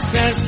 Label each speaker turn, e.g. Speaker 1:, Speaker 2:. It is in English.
Speaker 1: Kau